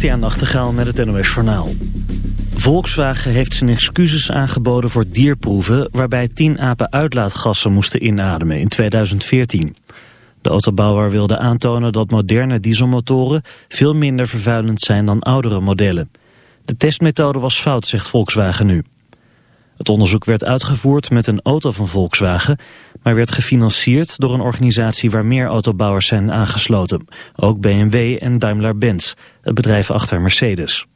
Bastiaan Nachtegaal met het NOS Journaal. Volkswagen heeft zijn excuses aangeboden voor dierproeven... waarbij tien apen uitlaatgassen moesten inademen in 2014. De autobouwer wilde aantonen dat moderne dieselmotoren... veel minder vervuilend zijn dan oudere modellen. De testmethode was fout, zegt Volkswagen nu. Het onderzoek werd uitgevoerd met een auto van Volkswagen... maar werd gefinancierd door een organisatie waar meer autobouwers zijn aangesloten. Ook BMW en Daimler-Benz, het bedrijf achter Mercedes.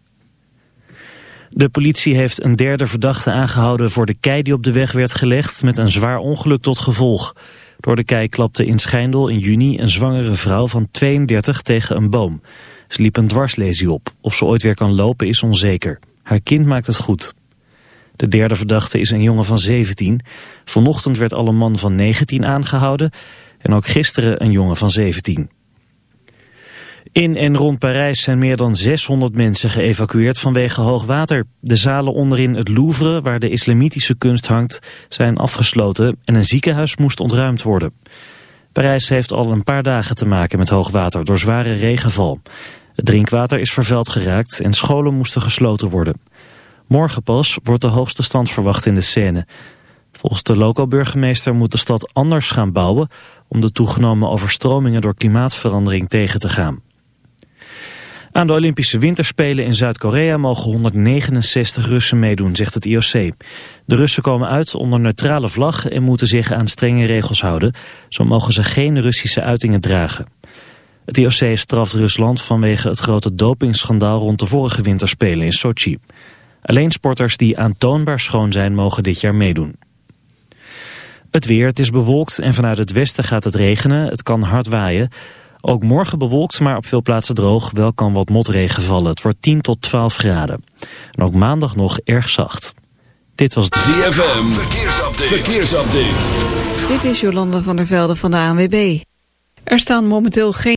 De politie heeft een derde verdachte aangehouden voor de kei die op de weg werd gelegd... met een zwaar ongeluk tot gevolg. Door de kei klapte in Schijndel in juni een zwangere vrouw van 32 tegen een boom. Ze liep een dwarslesie op. Of ze ooit weer kan lopen is onzeker. Haar kind maakt het goed. De derde verdachte is een jongen van 17. Vanochtend werd al een man van 19 aangehouden en ook gisteren een jongen van 17. In en rond Parijs zijn meer dan 600 mensen geëvacueerd vanwege hoogwater. De zalen onderin het Louvre, waar de islamitische kunst hangt, zijn afgesloten en een ziekenhuis moest ontruimd worden. Parijs heeft al een paar dagen te maken met hoogwater door zware regenval. Het drinkwater is vervuild geraakt en scholen moesten gesloten worden. Morgen pas wordt de hoogste stand verwacht in de Seine. Volgens de loco-burgemeester moet de stad anders gaan bouwen... om de toegenomen overstromingen door klimaatverandering tegen te gaan. Aan de Olympische Winterspelen in Zuid-Korea mogen 169 Russen meedoen, zegt het IOC. De Russen komen uit onder neutrale vlag en moeten zich aan strenge regels houden. Zo mogen ze geen Russische uitingen dragen. Het IOC straft Rusland vanwege het grote dopingschandaal rond de vorige winterspelen in Sochi. Alleen sporters die aantoonbaar schoon zijn mogen dit jaar meedoen. Het weer, het is bewolkt en vanuit het westen gaat het regenen. Het kan hard waaien. Ook morgen bewolkt, maar op veel plaatsen droog. Wel kan wat motregen vallen. Het wordt 10 tot 12 graden. En ook maandag nog erg zacht. Dit was het ZFM. Verkeersupdate. Verkeersupdate. Dit is Jolanda van der Velde van de ANWB. Er staan momenteel geen...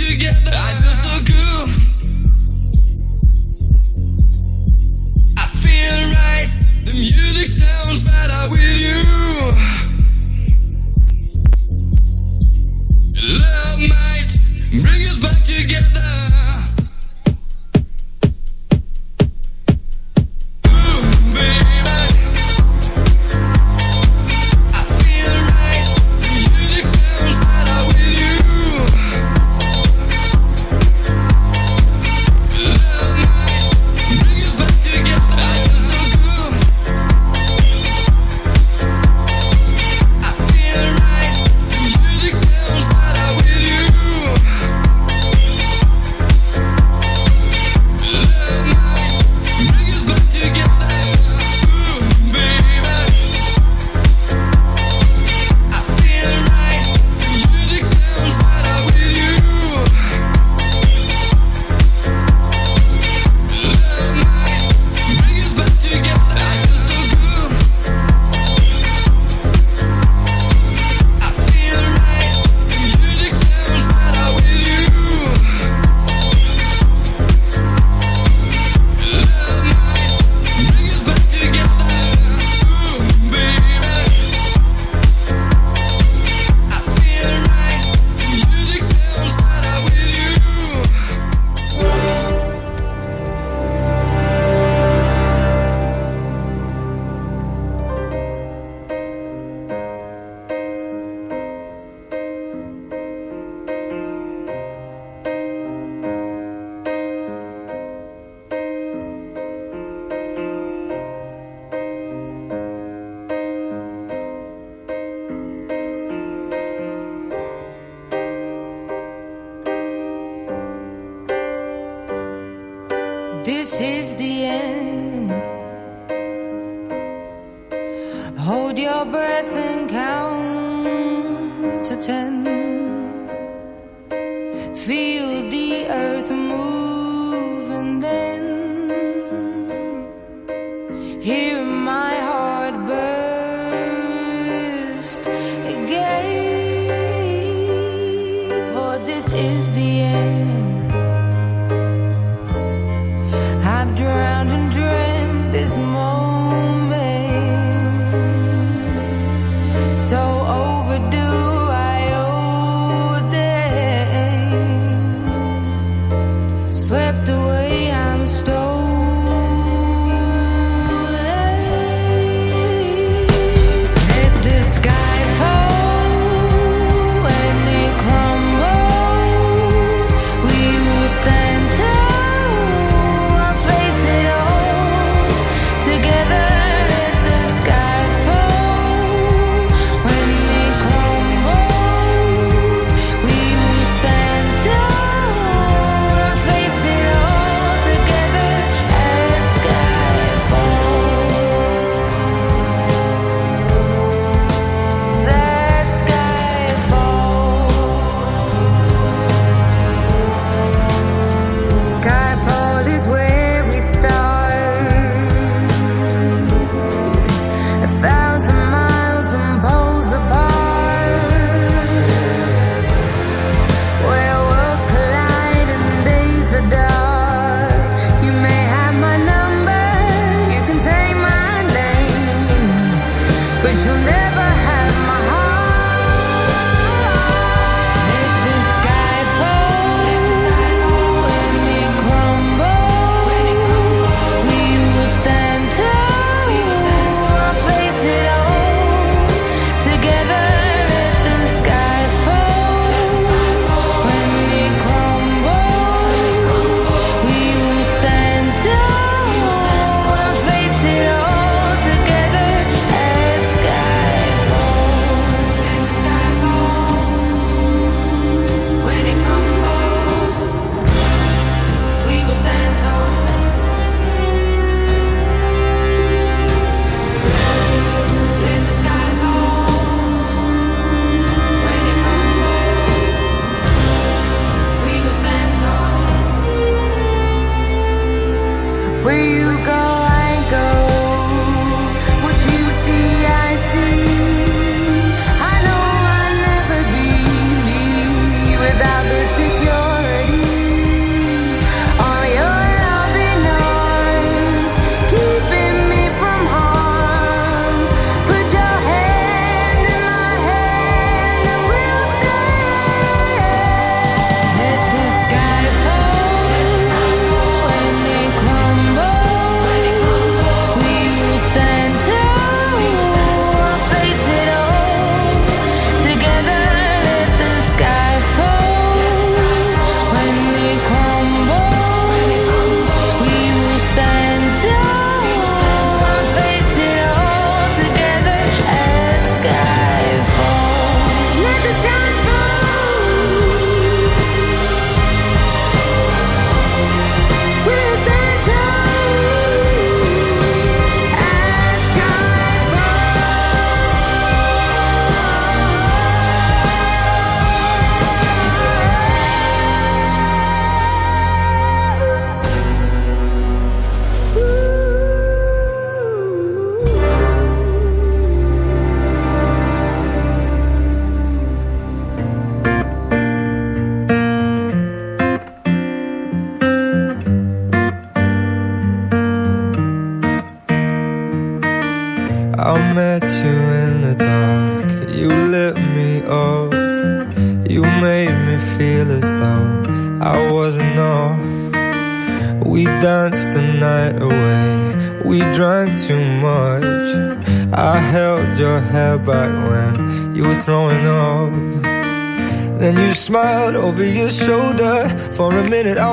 Feel so cool. I feel right. the earth move and then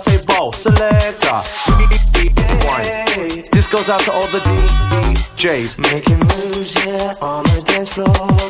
Say ball, selector. This goes out to all the DJs. Making moves, yeah, on the dance floor.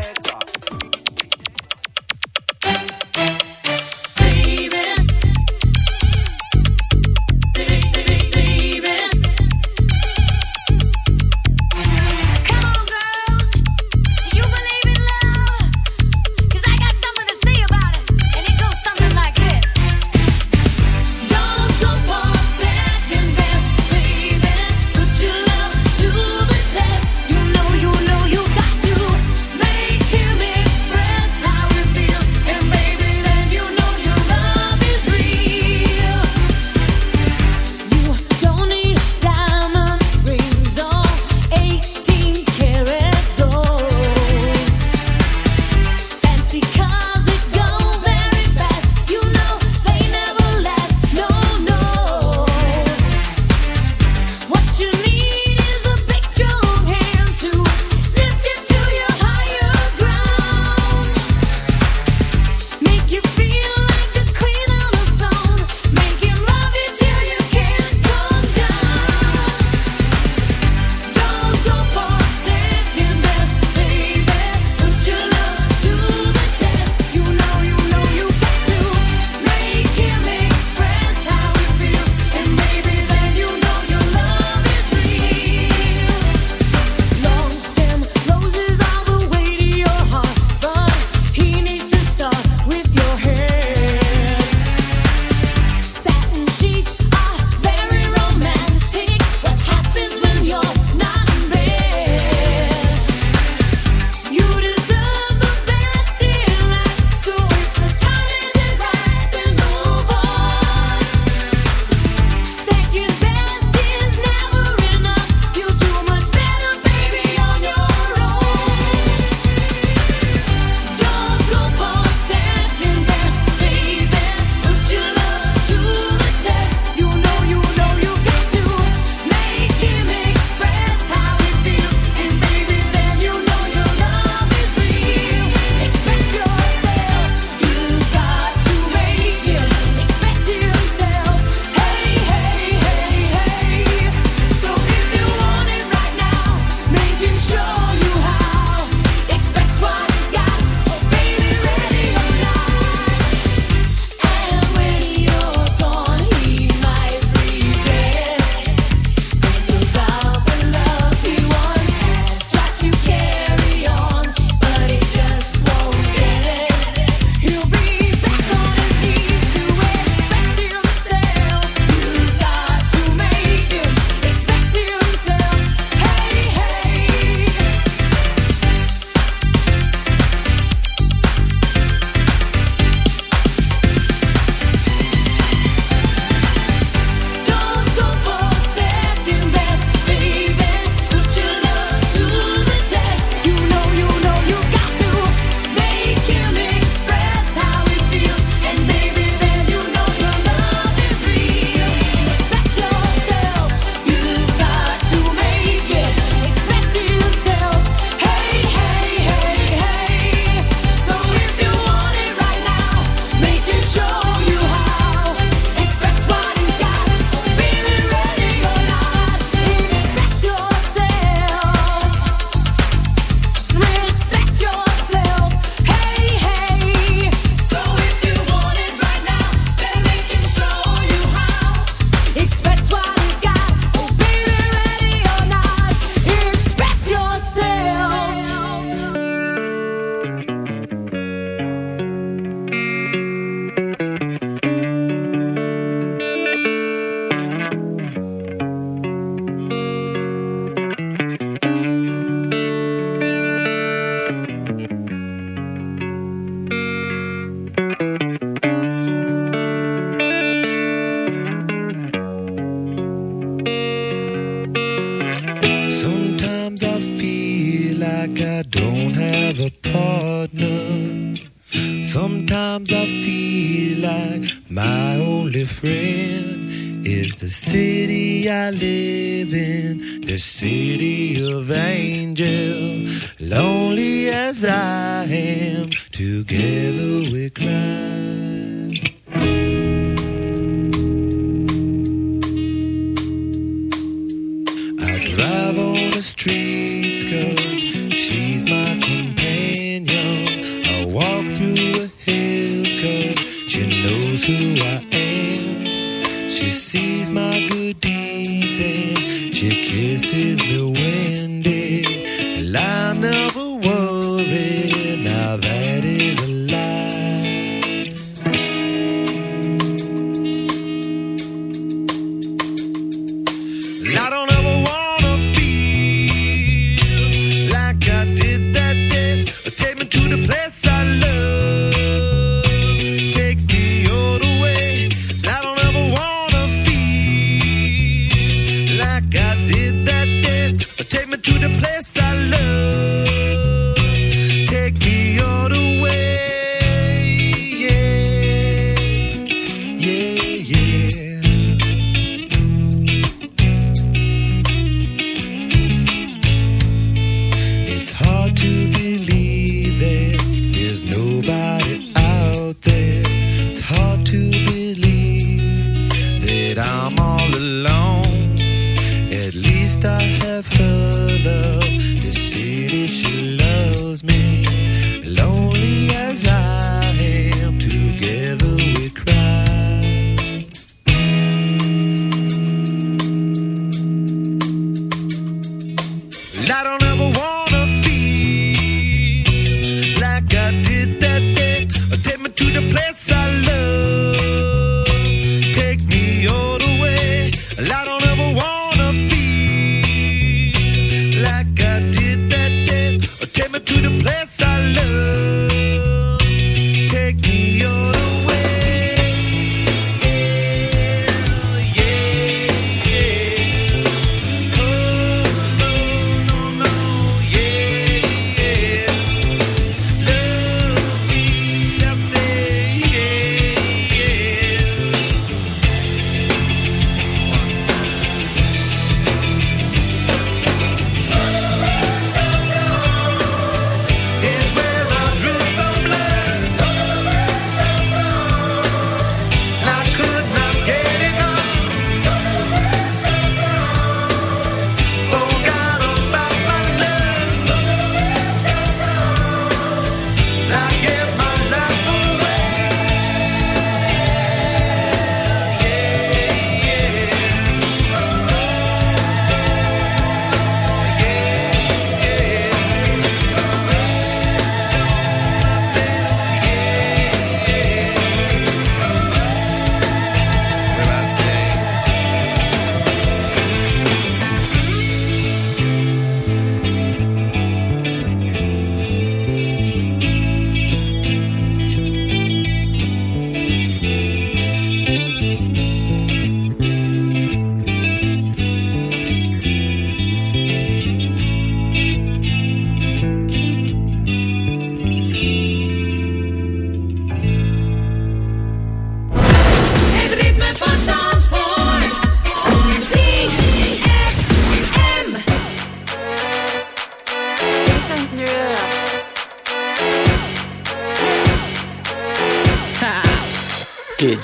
She sees my good deeds and she kisses the when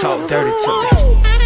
Talk dirty to me.